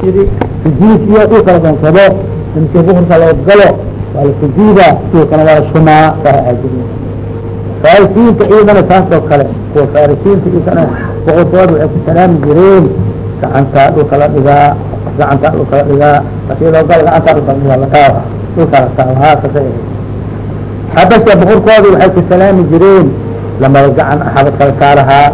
sidi sujuud iyo dhulkala donsado inti buhurka loo galo waa la sujuuda dhulkana waa shumaa saa ajiri farisiinta iyadana saas oo kale kuwa farisiinta iyadana boqorkooda waxay ku salaami jireen gacantaa dhulka la dhigaa gacantaa dhulka la dhigaa markii loo galo gacantaa dhulka la dhigaa lataawa dhulka la taawa haa kasa xabasha boqorkooda waxay ku salaami jireen lamada gacan xabadkala saarahaa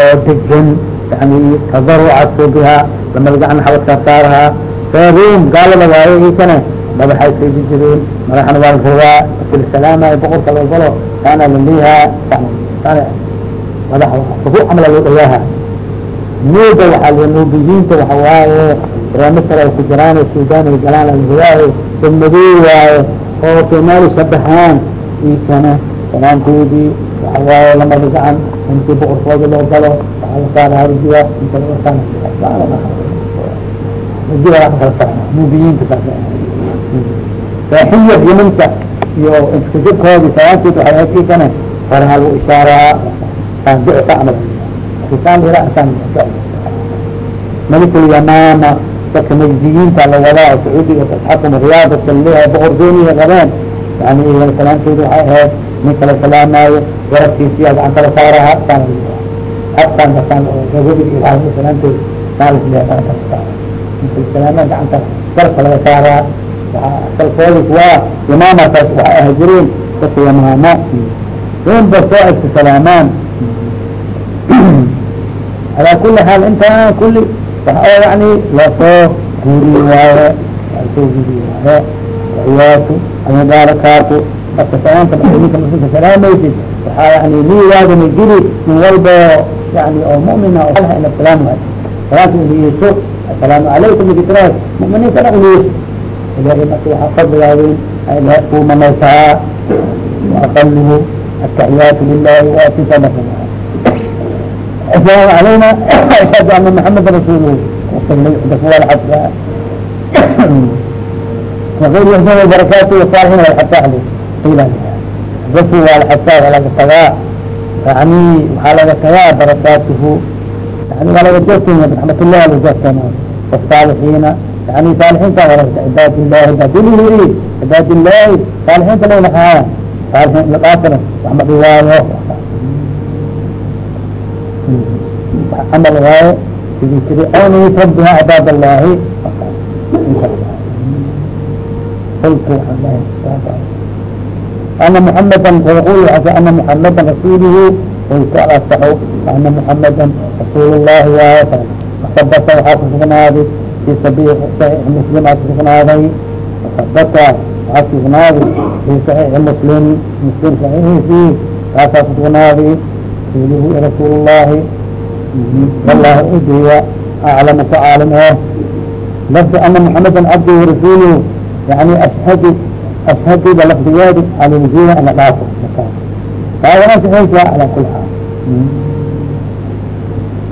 oo degan yani tadaruca bihaa lamada gacan xabadkaa saarahaa sooruum gaalada waayo ikana madaxay saydi jireen madaxana waa larugaa markii salaamayo boqorka loo galo saana lalihaa san madax ruku camla loo dhawaaha nuuga waxaa l nuubiyiinta waxa waaye masala ay ku jiraan sudan ay galaan alhuwaaye dad madow waaye oo somaali shabaxaan ikana salaamkoodii waxa waaye lamada gacan intii boqorkooda loo galo waxaa la saaraha rujiya inta laga saana rujiya waa kala saara nuubiyiinta saaxiya yimanka iyo iskajirkoodi salaamkood waxay ahayd ikana horaha lagu ishaaraa saandic camal saan ila saan malik lyamaama dadka majdiyiinta la wadaa sacuudiga tasxakum riyaad dadka la leeyahay boqor gooniya qabeen yani salaamtooda waxay ahayd nin kala salaamaayo garabkiisiya gacanta la saaraha saan habkaan kasaan gabadhi ilahay salaamtooda saan lasleeyahay ninka salaama gacanta garabka laga saaraa asalkoodi kuwaa imaamakaas waxay ahay jireen dadka yamaamo inba soo egta salaamaan. Alaa kuli xaal intaa kuli waxa yani la soo guuriye waaye la soo guuriye waaye wayaatu almubaarakaatu marka salaamta marka ninka muslimka salaamaysid waxaa yani liwaadana geli min walbo yani oo mu'mina oo ina salaam waayo salaamta uliyeso assalaamu calaykum ikitiraas mu'miniintana uliyeso ilahay marka waxaa fadligaaweyn ku manaysaa waaqaluhu ataxiyaatu lilahi waatinta marka السلام علينا أشهد أن محمد رسوله وغير يهدون وبركاته وصالحين والحتى qofku waa laxabtaa waa laga tagaa yani waxaa laga tagaa barakaatuhu? Yani waa laga joogtena biraxmatillahi waa laga joogtena asaalixiina yani saalixiinta waa cibaad illahi dadilihiri cibaad illahi saalixiinta lanahaa saalixiin laqaasana wax ma dhiwaayo camal waaye. Sidii tiri awni rabbiha cibaad allahi kolka waxaa lahay ana muameda ana muameda rasuuluhu oyka asaxo ana muameda rasuul lahi waay sabata waxaa ku sugnaaday fi saii muslim aa kusugnaaday sabata waxaa kusugnaaday fi saxiixi muslim muslim saxiixiisii kaasaa kusugnaaday rasuuluhu rasuul llahi udiya aclamu ka caalim lafdi ana muameda cabduhu rasuuluhu yani ashhadu ashhadida lafdigeedi alwujuba ana dhaafo taa wana saxiisa ala kuli xaal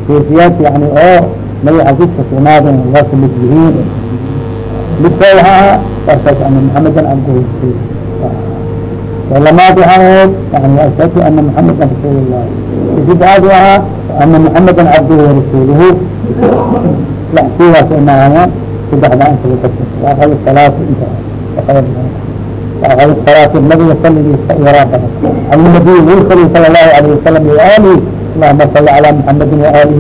kayfiyaad yani oo magaca jidka sugnaadin waasa mid yihiin midko waxa aha warkaas an maxamedan abdahis lamaad waxaan ahayd yani ashhadu ana maxamedan rasuul lah sidcaad u ahaa ana maxamedan cabduhu warasuuluhu laxsiigaas imaanayaan sadexda ankaa salaat inta الصلاة النبي يصلي يراك النبي يصلي صلى الله عليه وسلم وآله اللهم صل على محمد وآله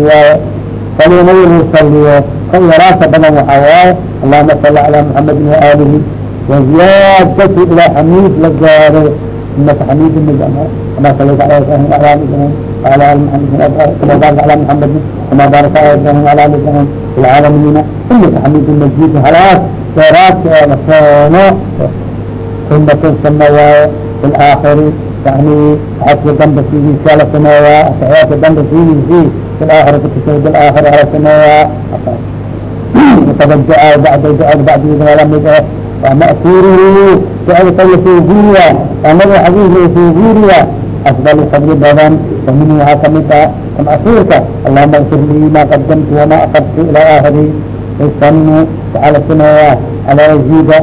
وصلي نبي يصلي كي يراك بنا وحواه اللهم صل على محمد وآله وزيادته إلى حميد لجاره إنك حميد مجمع كما صليت على إبراهيم وعلى آل إبراهيم وعلى آل محمد كما بارك على محمد كما بارك على إبراهيم وعلى آل إبراهيم في العالمين إنك حميد مجيد خلاص خيرات uma tusuma waayo fi laakhiri yani xadka damba sidiisa la sume waayo asaxyaadka damba sidiisii fi laakhiri kutusmay bilaakhiri ala sume waayo fakad ducaa bacda ducad bacdigeeda waa la mid eh waa ma'kuuruhu ducada tala suuguriya annaga xadiis la suuguriya afdal fadli badan wa minhu waxaa ka mid ah tamcsuurka allahuma اgfir lii ma qadamtu wama akartu ila aahiri isanu waxaa la sumeeyaa alaa yaziida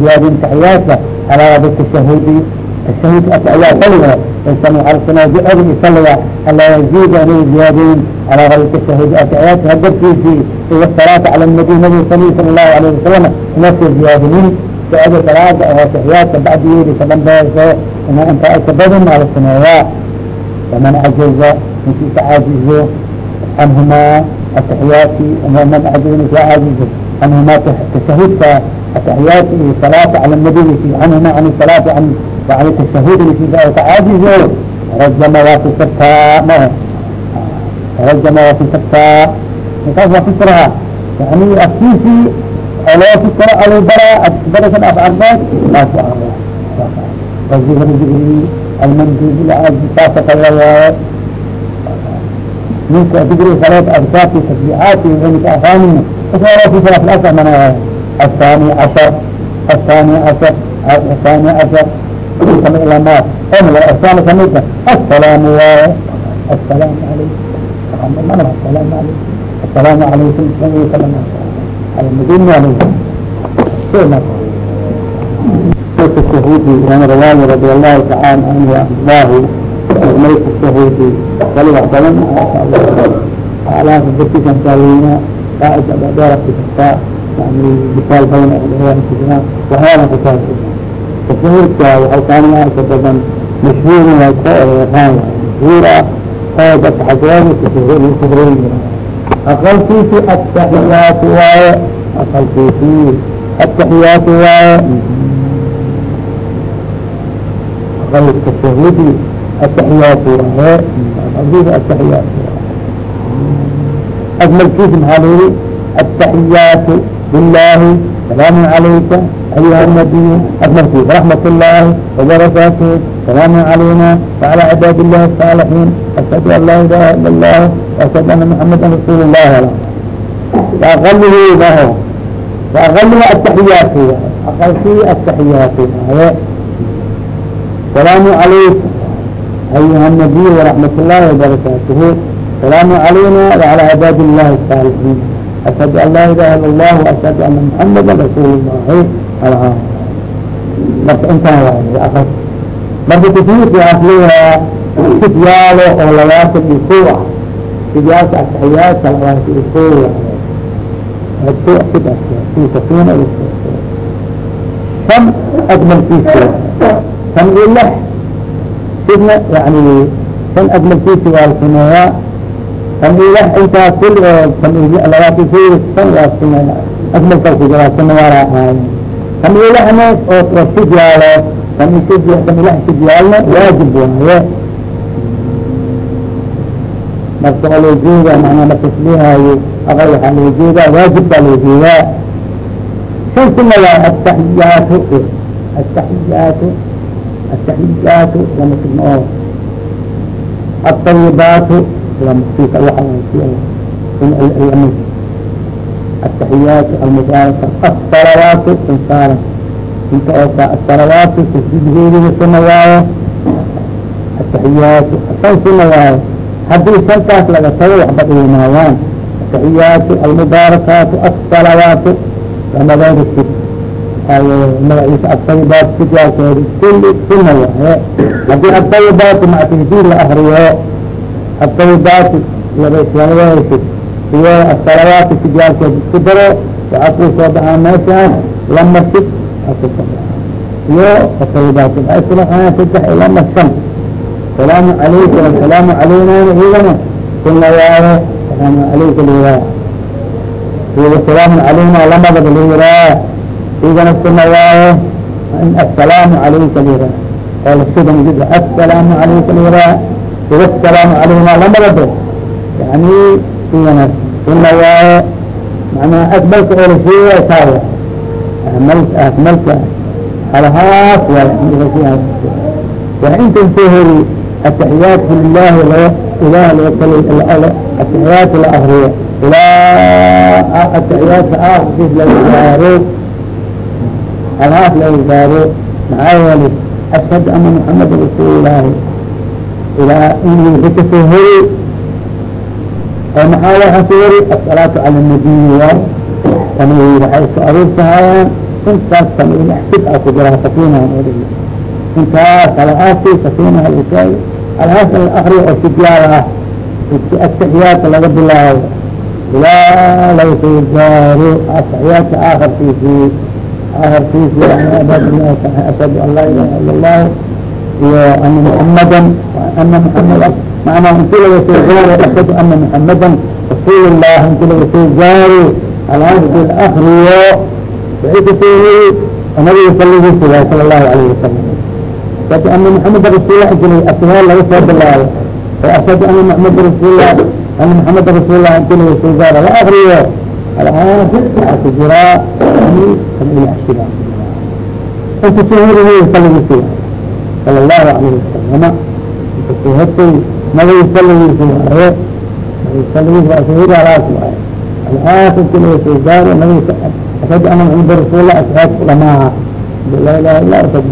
زياد تحياته على هذا التشهد الشهيد أتعيا طلبه insan alsana ducada isaliga ala yazid ana ziyaadin alaa gayr tashahud ataxiyaadka hadarkiisii iyo salaata cala nabiy nabi sali sala allahu alayhi wasalam inasa ziyaadinin ducada salaada oo ataxiyaadka bacdigeedi ka dambeeyso ina intaa ka badan ala sameeyaa faman cajaza ninkii ka caajizo canhumaa ataxiyaati man cajaza ninki ka caajizo canhumaa tashahudka ataxiyaati iyo nabiy canhuma can salaati an tashahud ninki ka caajizo rajama waa fisirtaa ma rajama waa fisirtaa ninkaas waa fisiraha yani afkiisii loo fikro alubara barakan af arbaad maasu ahra wazikr dikri almandub saasa kala waaye ninka dikri salaad adkaarti tasbiixaati ninka afaanina loo fikra filasa mana الثاني عشر الثاني عشر الثاني عشر كما إلى الناس هم الثاني كميتا السلام السلام عليكم السلام عليكم السلام عليكم السلام عليكم المدينة عليهم الشهودي عن روان رضي الله تعالى عنه وأرضاه ملك الشهودي قال وحسنا على ذكي كان قائد أبا في الشتاء يعني مثال بين الأهوال الكتاب وهذا كتاب الشهود وحسنا ما كتبا مشهور ويقال مشهورة هذا حجران الشهود الكبرين أقل في التحيات واي أقل في التحيات واي أقل التشهد التحيات واي أقل التحيات أجمل كيف هذه التحيات لله سلام عليك أيها النبي أجمل كيف رحمة الله وبركاته سلام علينا وعلى عباد الله الصالحين أشهد أن لا إله إلا الله وأشهد أن محمدا رسول الله وأغله له وأغله التحيات أقل في التحيات السلام عليكم أيها النبي ورحمة الله وبركاته السلام علينا وعلى عباد الله الصالحين أشهد أن لا إله إلا الله وأشهد أن محمدا رسول الله العام marka intaan waay akr marka tafyiirki asliha sidyaalo oo labaatan iyo kow ah sidyaalka ataxiyaadka labaatan iyo kow waay shan ajmalkiisi shan iyo lix sidna yani shan ajmalkiisi waa la sameeyaa shan iyo lix intaa kul shan labaatan kow shan waa sameeya ajmalkaas jiraa sana waa raacaayo kan ilahna oo sidyaalo kan sid kan ilah sidyaalna waajib waaye marka waa loo jeeda manaa marka islihayo aqal waxaa loo jeedaa waajib baa loo jeedaa shan sina waa ataxiyaatu ataxiyaatu ataxiyaatu lama signa oo atayibaatu lama sika waa التحيات المباركة الصلوات إنسانا انت اوقع الصلوات تسجيل السماوات التحيات الصلاة السماوات حدي سلطات لغا سوى وحبط الماوان التحيات المباركات الصلوات لما ذلك أي مرعيس الطيبات abaydaati labayslanadaysid iyo asalawaati sigaarkeed isku daro waxaa kuu soo baxaa meeshaan lamarsid iyo abaydaati waxaa isku baxaa saddex ila marsan salaamu calayka wasalaamu calaynaana iidana kuna waaho salaamu calayka liraa iyo wasalaamu calayna lamadaba liraa iidana kuna waaho asalaamu calayka liraa oo lasidan jid asalaamu calayka liraa wasalaamu calayna lamadaba yani sunna waaye macnaa akmalka oo lasheegay taa amal akmalka halahaas waa waa intan soo heri ataxiyaatu lilahi ilah loo kal ataxiyaatu la akriyo ilaa ataxiyaadka aakis laga gaaro gaaro maxaa yeelay ashhadu ana muxamada rasuul ilaahi ilaa inuu ka soo heri maxaa waxaa ku wari asalaatu cala nabiy waay tani waxay isku aruursahaayaan intaas tani sid a ku jiraa sakiinaan odhigi intaas alahaasi kasiinaha ishaay alahaas akri oo sijaal ah ataxiyaadka laga bilaabo ilaa soo gaaro ataxiyaadka aakarkiisii aakarkiisi ashhadu an laa ilaha ila allah iyo ana muxamadan ana muxamad macnaa inti laga soo gaaro ashhadu ana muxamadan rasuul llah inti laga soo gaaro alahaas la akriyo waxay ka soo nabiga saligiisa waay sala allahu alayhi wasalam ashhadu ana muxamada rasuullah inti atihaal laga soo bilaabo oo ashhadu ana muxamada rasuullah ana muxamada rasuullah inti laga soo gaaro la akriyo alahaas waxaa ku jiraa kamilashida inta shuhuurihi saligiisa waay sala allahu alayhi inta shuhurtay nabiga saligiisa waaye nabiga alaas soo gaaro nabiga ashhadu ana muxamada rasuullah ashaadku dhamaaha la ilaha illa ashhadu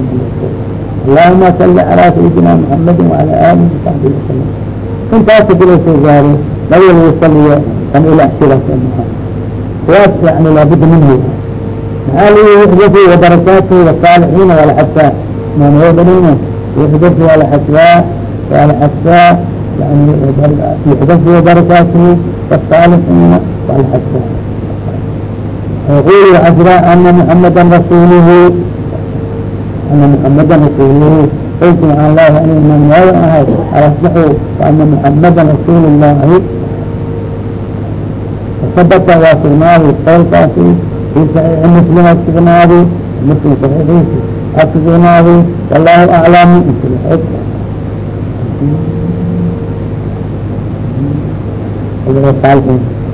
allahuma salli calaa sayidina muxamadi wala alihi wasaxbihi wasalam intaasa bila soo gaaro nabiga lagu saliyo kan ila sidaas maa kuwaas yani laabudda minhu maxaa lii yuxdatu wabarakaatu wasaalixiina waa la xadfaa maanoodanina yuxdatu waa la xadfaa waa la xadfaa yani yuxdatu wabarakaatuhu wasaalixiina waa la xadfaa yaqulu xasra ana muxamada rasuuluhu ana muxamada rasuuluhu qultu waxaan leeyahay iman waayo ahay alasbaxu waana muxamada rasuul llahi wasabata waa sugnaaday qowlkaasi fi saxiixi muslim ad sugnaaday muslim saxiixiisi ad sugnaaday wallahu aclam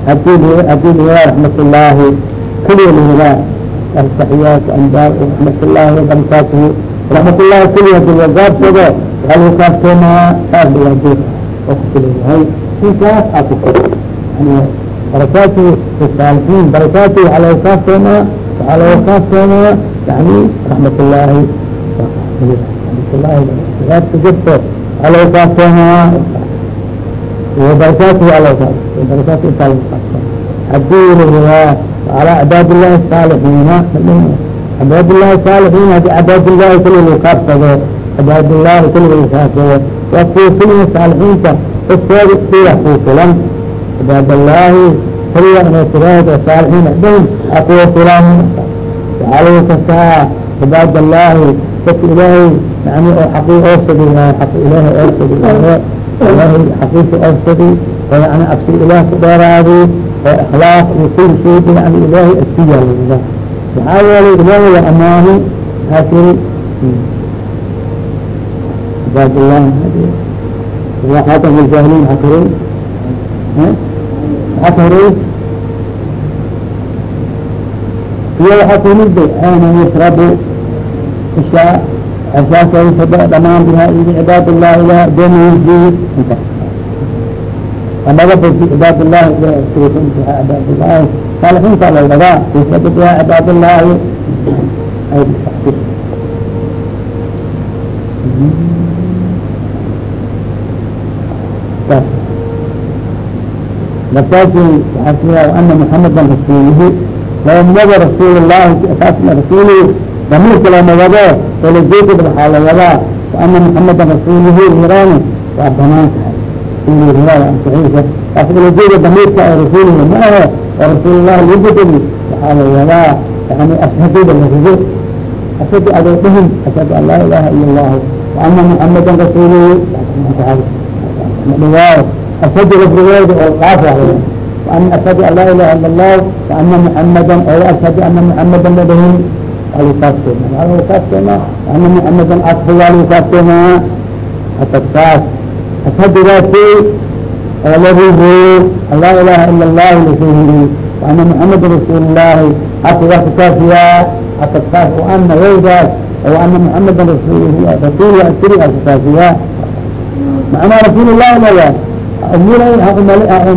hadii hadii liyaa raxmat ullaahi keliya lihidaa التحيات أنباء رحمة الله وبركاته رحمة الله كل يد الوزار كده هل وكافتنا صار بوجود وقتل هاي في كاس أفكر يعني بركاته الصالحين waxaa laga kaaftoomaa yani raxmatullaahi ramatllahi jirto waxaa laga kaaftoomaa wabarakaatu waa laga kaaf wabarakaatu intaa laga kaaftoo haddii layiraa ala cibaad illahi saalixiina cibaad illahi saalixiina haddii cibaad illahi kuli lagu kaaftado cibaad illahi kuli lagu kaaftado waa kuufilin saalixiinta qoftooda siila kuufilan cibaad allahi الله كل الصالحين الصالحين عندهم أقوى فلان وعليه كساء عباد الله كت إلهي يعني حقيقة أرسل إلهي حق إلهي أرسل إلهي إلهي حقيقة أرسل ويعني أقصي إله كدار هذه وإخلاص وكل شيء يعني إلهي أسفيا لله وحاول إلهي وأماني هكذا عباد الله الله خاتم الجاهلين هكذا maxaa ka horeeyey iyo waxaa kamida ayna yashrabu ishaa xasaasaysadha dhamaan biha iyo cibaad allahi ilaah adoomahii inkaas amaba bas cibaad allahi biha cibaad allahi saalixiinta la dhagaa yashrabu cibaad allahi ay Thank مساجي حسنا وأن محمدا رسوله لو مضى رسول الله أساس رسوله ضمير كلام وضع ولجيت بالحال وضع وأن محمدا رسوله إيراني وأبنانك في رواية عن صحيحة لكن الجيد ضمير رسوله معه ورسول الله يجدني بحال وضع يعني أشهد بالرسول أشهد أدوتهم أشهد أن لا إله إلا الله وأن محمدا رسوله رواية أشهد بالرواية والقافة وأن أشهد أن لا إله إلا الله وأن محمدا أو أشهد أن محمدا نبي عليه الصلاة عليه الصلاة وأن محمدا أصفى عليه الصلاة حتى الصلاة أشهد ذاتي الذي هو لا إله إلا الله لسوله وأن محمد رسول الله حتى ذات كافية حتى الصلاة وأن يوجد وأن محمد رسول الله رسول أسري الكافية معنى رسول الله لا أمور أمور يعني ولجيت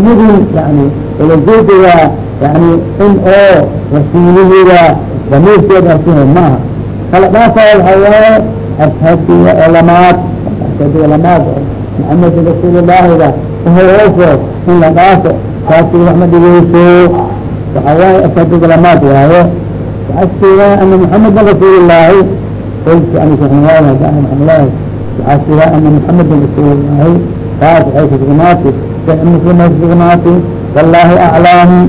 mdii yani ulajeediga yani in oo rasuulihiga damiirkeed arsiha maaha kala dhaafa waxa waaye ashaabtiga olamaad ashaabtiga olamaad muxamed rasuulillaahiga uhoreyso in la dhaafo ashaabtiga wax ma dhigeyso waxa waaye ashaabtiga olamaad waaye waxaasiga ana muxameda rasuulillaahi qolki ani waxaa sigaa ana muxameda rasuulillaahi taas waxay kasugnaatay muslimay kasugnaatay wallaahi aclaami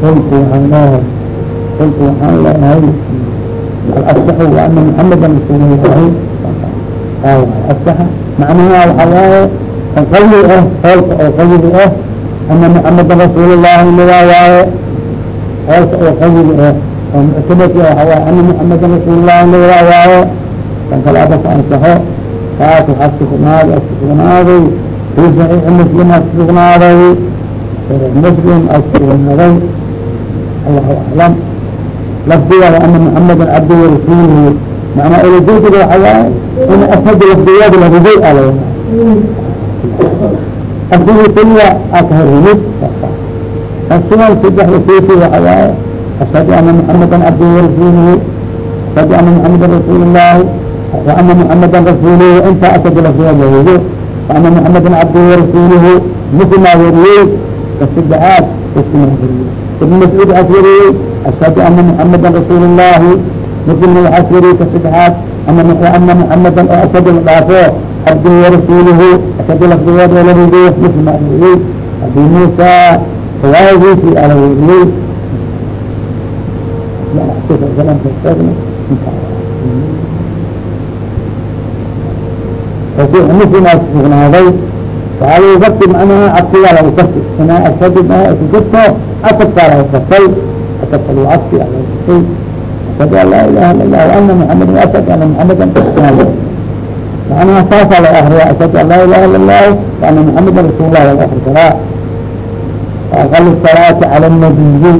qultu waxaan leehay qultu waxaan leehay asaxu wa ana muxameda rasuulullahi asaxa macnaha waxaa waaye qalbi ah hoolka oo qalbi ah ana muxameda rasuulullahi ligaa waaye hoolka oo qalbi ah oo muctamadki waxa waaye ana muxameda rasuulullahi ligaa waaye kan kale adas ansaxo taas waxaa sugnaaday sugnaaday fi saxiixi muslim aa sugnaaday muslim aa sugnaaday allahu aclam lafdiga ana muxameda cabdi macnaa olajeediga waxa waaye in ashhadu lafdiyaadi larudu ala afdigi keliya aa ka horhimid kasugan sadexda keesi waxa waaye ashhadu ana muxameda cabdi ashhadu ana muxameda rasuul وأن محمدا رسوله انت أسد لفظه وأن محمدا عبده ورسوله مثل ما وريه كالسبعات مثل ما وريه ابن مسعود أسوري أشهد أن محمدا رسول الله مثل ما أسوري كالسبعات أن أن محمدا أشهد الضعفاء عبده ورسوله أشهد لفظه وريه مثل ما وريه أبي موسى فواهي في على وريه لا أحسن الكلام في مثلmaa sugnaaday waxaa lagu kasi macnaha cabsigaa lagu kasi inaa ashhad kujirto asabkaa lagu kasay asabka lagu cabsi lagu kasay ashhadu an laa ilaha ila lah ana muxameda ashhadu ana muxameda macnaha saasaa lagu akriya ashhadu an laa ilaha ila lah waana muxameda rasuul lah lagu akri karaa وأقل الصلاة على النبي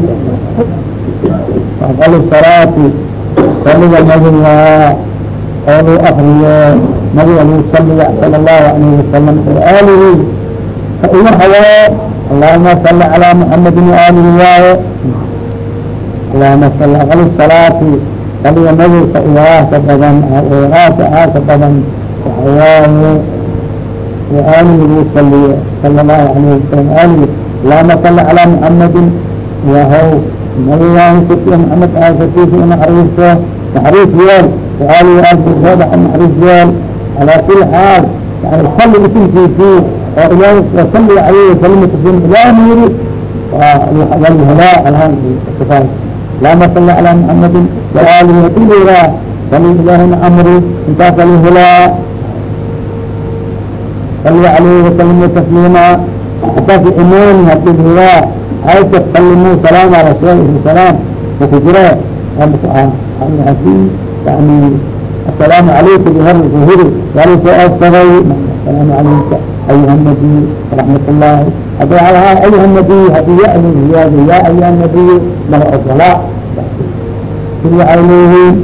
وأقل الصلاة صلى النبي oolu akriyo nabiga lagu saliya sala allahu alayhi wasalam waalihi ka iga hawoo allahuma sali calaa muxamadin waalihi waaye allahuma sali aqal salaati saliga nabiga igaasa badan igaasa aasa badan waxawaaye waalihi lagu saliyo sala allahu alayhi wasalam alihi allahuma sali calaa muxamadin yahow nabigaan kutiya maxamed aasatiisa inaxariisto naxariis yeel وآله وآله محرز يال على ala kuli xaal yani salli isimkiisii oo ilaah wasalli aleyhi wasalim tasliim ilaah yiri walhilaa alhan lama salli ala muxamadin waaalihi watilira salli ilaahina amri intaas alhilaa salli aleyhi wasalim tasliima intaas imaani hadihilaa ayka salimu salaam ala shei salaam wakujira yani الله سلام وفجرة يعني السلام عليك بهر الظهور وليس أصغي السلام عليك أيها النبي رحمة الله هذا على أيها النبي هذه يا يا يا أيها النبي له الصلاة في عينيه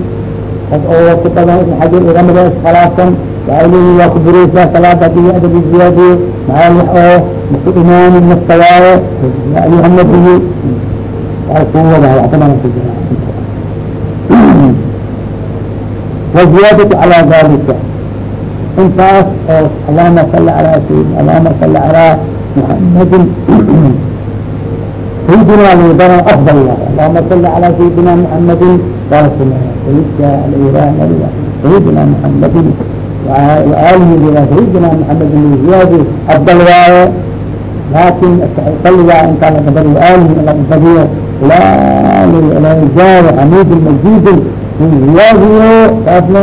قد أوقف طبعا حجر رمضان خلاصا وعينيه وكبريسة صلاة في أدب الزيادة مع الوحوة مثل إمام المستوى يا أيها النبي وعلى الله يعتمد في وزيادة على ذلك انتاس اللهم صل على سيدنا اللهم صل على محمد سيدنا ليبرا افضل الله اللهم صل على سيدنا محمد ورسول الله سيدنا الايران سيدنا محمد وآله بلا سيدنا محمد من زيادة افضل وايه لكن صلى ان كان بدل آله الى الفضيل wahiyo taasna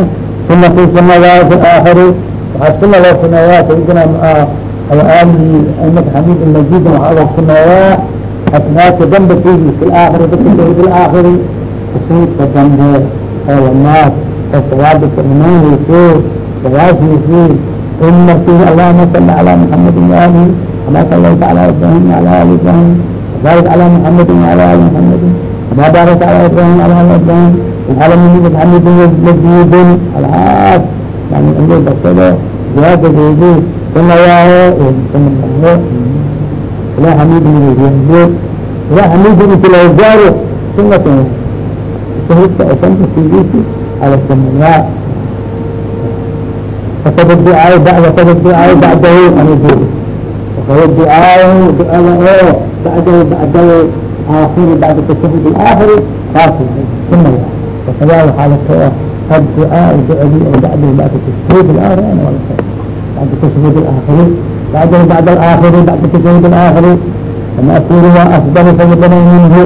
sunati sunadaas aakiri waxaa sunadoo suneeyaa saydina ali imaka xamiidin majidin waxaa loo suneeyaa asnaabta dambe fihi fi laakiri dadka shahid laakiri kusuudka dambe oo wanaas oo sawaabika imaanayso sawaashiisi in markii allahuma sali calaa maxamedin waalihi kama sallayta calaa ibrahim wala ali ibrahim wabaarik calaa maxamedin wala ali maxamedin kama baarakta calaa ibrahim wala ali ibrahim على إبراهيم وعلى آل إبراهيم العالمين بحمد مجيد العاد يعني اللي بكده زيادة جيدي ثم ياه ثم الله لا حميد من الجنود لا حميد من الأوزار ثم ثم شهدت أسنت في بيتي على السماء فقد الدعاء بعد فقد الدعاء بعده عن الجود وقد الدعاء بعده بعده آخر بعد التشهد الآخر saas suna وxogaa waxaa lato qad duaa bacdi o bacd bacd tashhuud aakhir bacd tashhuud aakhiri bacd bacd aakhiri bacd tashhuud aakhiri ama akunu waa afdal fadala minhu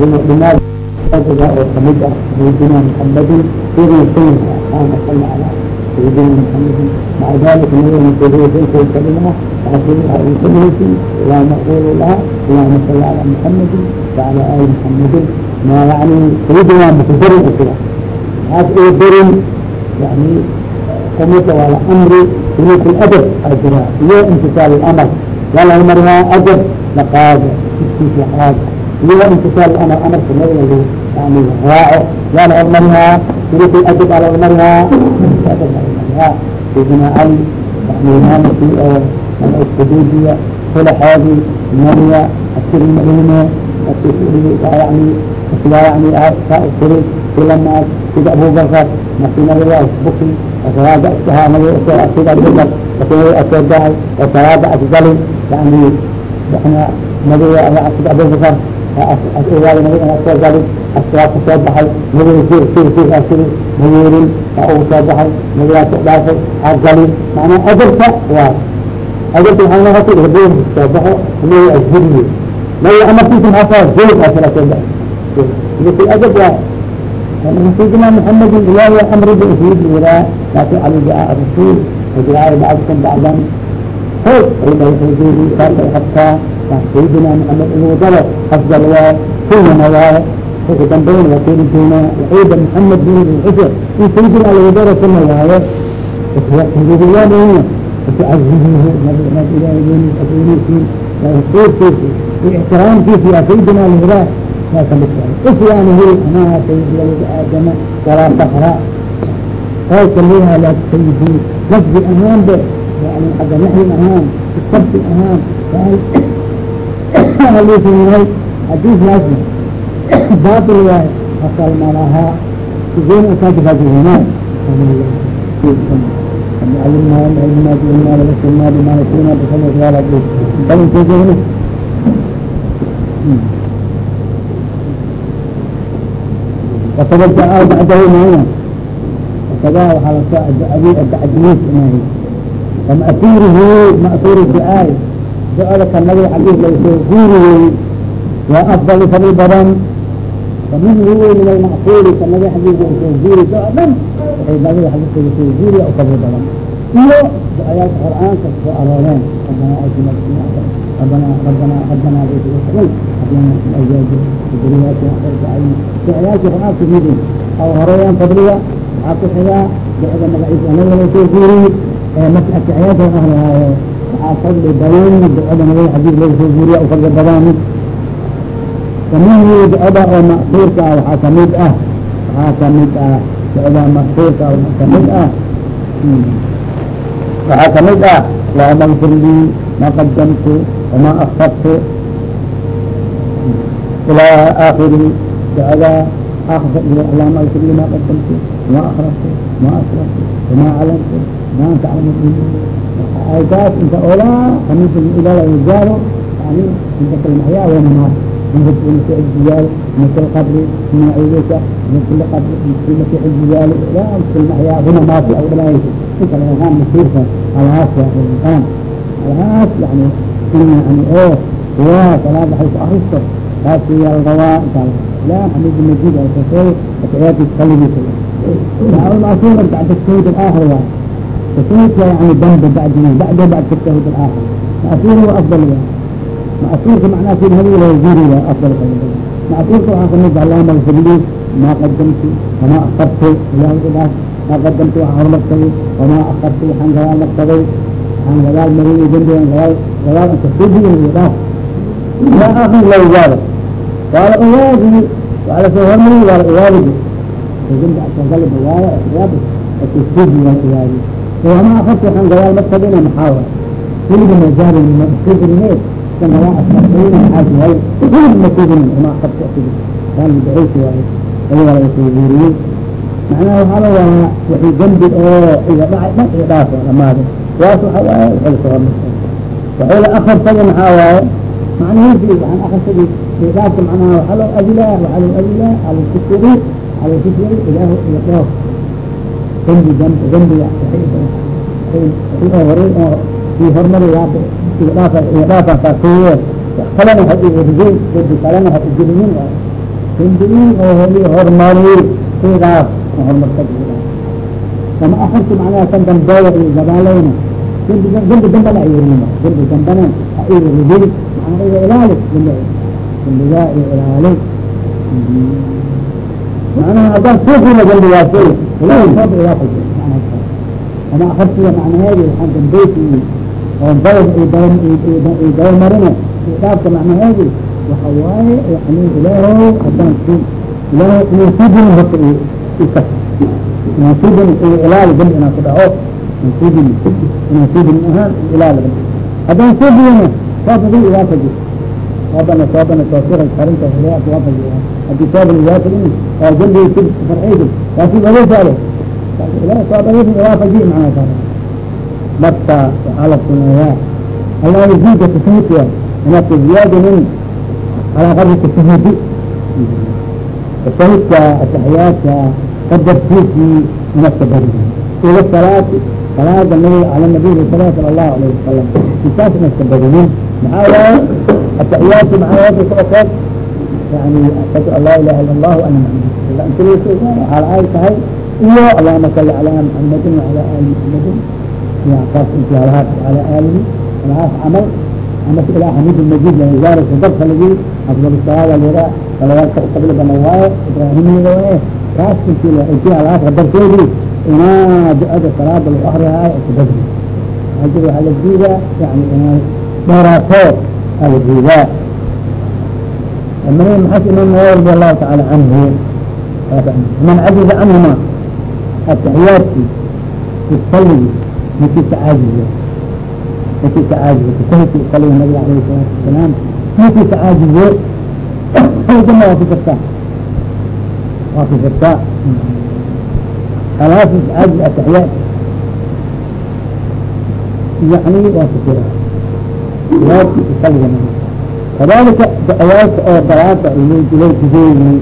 lama dhimaad oo ka mid ah saydina muxamadin ina sayna ana sala ala سيدنا محمد مع ذلك نور من قدوة الكلمة وعطيها من كله اللهم اغفر لها اللهم صل على محمد وعلى آل محمد ما يعني سيدنا متدر الأسرة هذا در يعني قمت على أمر سلوك الأدب أجرى هي امتثال الأمر ولا أمرها أدب لقاد استشهاد هي امتثال الأمر أمر سنوي yani raaco waana hormarihaa iliki adab aa la hormarihaa hormarihaa sidina cali yani imaamkii oo xuduudiya hulaxoodii mariya askari madine yani sidaa yani saa iskiri silamaas sida abubakar masinadadaa buki salaada iskahaanay sida abubakar masinada aseedahay oo salaada afdali yani yani madowa sida abubakar أفضل يعني إحنا مريا أكثر أبو بكر أسئلة مريا أكثر ذلك أشياء تصبح مريا سير سير سير أكثر مريا أو تصبح مريا تقدر أفضل معنى أدرك واحد أجلت الحين ما هتقول هدوم تصبحوا اللي هو أجهدني ما هي أمر فيكم حصل زيت عشان أتبع مثل أدب واحد فمن سيدنا محمد الله أمر بأسيد ولا لكن على جاء الرسول وجاء بعضكم بعضا هو إذا يحوزوني كان حتى سيدنا محمد إنه ضرب أفضل وكل نوايا وكتن بين وكيل دينا وعيد محمد بن الحجر في سيدنا على ودارة كل نوايا وكيل الله وتعززه ما إلى يوم الأبوريسي ويقول فيه واحترام فيه يا سيدنا الهلاك لا تمثل إسلامه أنا سيد ولد آدم ولا فخر قال كلها لا تسيدي لفظ الأمام به يعني حتى نحن الأمام الصبت الأمام قال لي في النهاية حديث لازم باطل وحصل ما لها تزين أساجد هذه هناك علمنا علمنا علمنا لبسنا بما نسينا بسنة ولا بيت بل تجينا وتوجه بعده معنا وكذا وحال أبي التعجيز معي ومأثوره مأثور الدعاء سؤالك النبي حديث ليس يقوله وأفضل فضل بدن ومن هو من المعقول كالنبي حديث ليس يقوله سؤالا عبادة حديث ليس يقوله أو فضل بدن iyo آيات القرآن كسو أرورين ربنا آتنا ربنا ربنا ربنا بيت الحلال ربنا الأزواج وذرياتنا قرة أعين في آيات القرآن كثيرين أو هريان فضلية عاقل حياة بعد ما رئيس maslaka ayaga ahlaaye waxaa fadli badan ducada nabig xadiid lagu soo guuriya u fadli badan samihii ducada oo ma'suurka ah waxaa ka mid ah waxaa ka mid ah ducada ma'suurka ka mid ah waxaa ka mid ah lahuma gfir lii ma qadamtu wama akfadtu ilaa aakiri ducada lahuma gfir lii ma qadamtu wama akraftu wama asraftu wama calantu maanta aytaas inta olaa kamiis ilaa gaaro yani inta kala maxyaa wanamaad yaal mil qabri maciidisa mikil qabri miki xijiyaal ilaa kala maxyaa wanamaasi aw dhalaaysa inta lagaan masiirka alaas qaan alaas yani in yani oo waa salaad waxay akristo taas yaa rabaa inta ilaa xamid majid ay kasay atciyaadkiisa kaligiisa aa maasuulan gacda saydan ahawaa تتكلمي كله يعني الأصول أنت عند التوحيد الآخر يعني تسويت يعني ذنب بعد بعد بعد التوحيد الآخر الأصول هو أفضل يعني مأثورك معناه في هذه الوزيري أفضل قليلا مأثورك وحاكم اللهم اغفر لي ما قدمت وما أخرت إلى الإله ما قدمت وحرمت وما أخرت عن غلال مقتضي عن غلال مريء جنبي عن غلال غلال أن تفيد من الإله يا أخي لا يجاب قال أوادي وعلى فهمي قال أوادي وجنب عشان قلب الواية أوادي التفيد من وma adt an gadaal ma tagina maxaa way kuliga majaabn makuubrine san gadaa macnaha waxaa la waayaa wixii dembi oo iga dhacay dhan iyo dhaaf oo dhamaaday waxa waaye wixii la soo hormartay waxii la akhrisaga maxaa waaye macnihiisi waxaan akhrisagi dhaafka macnaha waxaa loo adilaa waxaa loo adilaa ala lkufuri ala iyo dhoof dambi dambiga horay oo kii hormari iga dhaafa iga dhaafa saakeeye wax kalena ha irijin dambi kalena ha igelinin dambiyin oo holi hormari sidaas horumarka kama akrsi macnaha kan dambeeya iyo gadaalayna ilaali macnaha haddaan sooba ilaa ama akrsiga macnaheedi waxaan dambaysi oo dalab daba marine dhaafka macnaheedi waxa waaye yani ilaahow haddaan si ilaahow inaan sii dinin horta ikas inaan sii dinin ilaali dambi inaan ku dhaco inaan sii dinin inaan sii dinin ahaan ilaali dambi haddaan sii diyana soobadi iwaafaji soobana soobana toosira karinta ilaah waafaji haddii sooban iwaafajin oo dambi si farciydi waasi adeesaale ilaah soobadii iwaafaji macnaa taala marka waxaa la suneeyaa allah yaziida tashiidka inaka ziyaadanin calaa qadri tashiidi tashiidka ataxiyaadka qadarkiisii inaka badi ila salaati salaada nabiga cala nabiyi sala sala allahu alayhi wasalam intaas inaka badinin maxaa waaye maxaa wada ku okeed yani ashhadu an laa ilaha ila allahu ana waxaa ay tahay iyo allahuma salli calaa muxamadin wacala ali muxamadin saas intihaalahaat ala aalihi alahaas camal ama si ilaa xamid majid lazaara sadabka lagi afdal salaada lira salawaatka qabla bana waaye ibraahimiyada waaye kaas inti intihaalahaas qadarkeedi inaa ducada salaada lagu akrihaay kubadri haji waxaa la diidaa yani inay dheeraato diidaa mari maxas imam nawawi radi allahu taala canhu man cajiza canhuma ataxiyaadki isaligi ninkii ka caajizo ninkii ka caajizo kusahidki saliga nabiga alayhi salaatu wasalaam ninkii ka caajizo jana waa ku jirtaa waa ku jirtaa khalaas caajiz ataxiyaad yani waa ku jira naarkiisa aliga kadalika dacwaadka oo dalaada ilay gudeeyey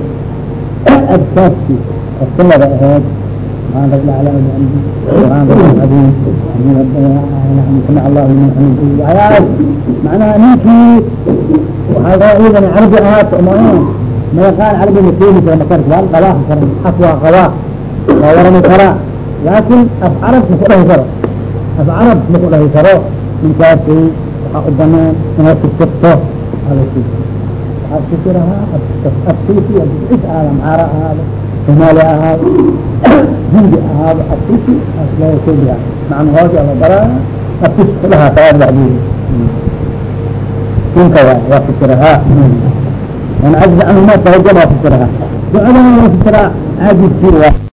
adkaabki asalada aheed subaan rabi alsubaan allah liman amid waxyaalaas macnaha ninkii waxaa iidana carabi ahaato ma mayaqaan carabi ma keeni kara makarka waa dabaahi kara af qabaa waa warami karaa. Laakin af carab ma ku dhahi karo af carab ma ku dhahi karo ninkaasi waaa u banaan inaad tirtirto waaad fikirahaa adsiisi adis ahaado maara ahaado somaali ahaado hindi ahaado adsiisi aslaa macna hoos ama baraa adsis kudhahaa sawaad bacdihi inka waa waa fikirahaa man cajza canhu ma tawajaba waa fikirahaa ducadana waa fikiraa caajidkii waa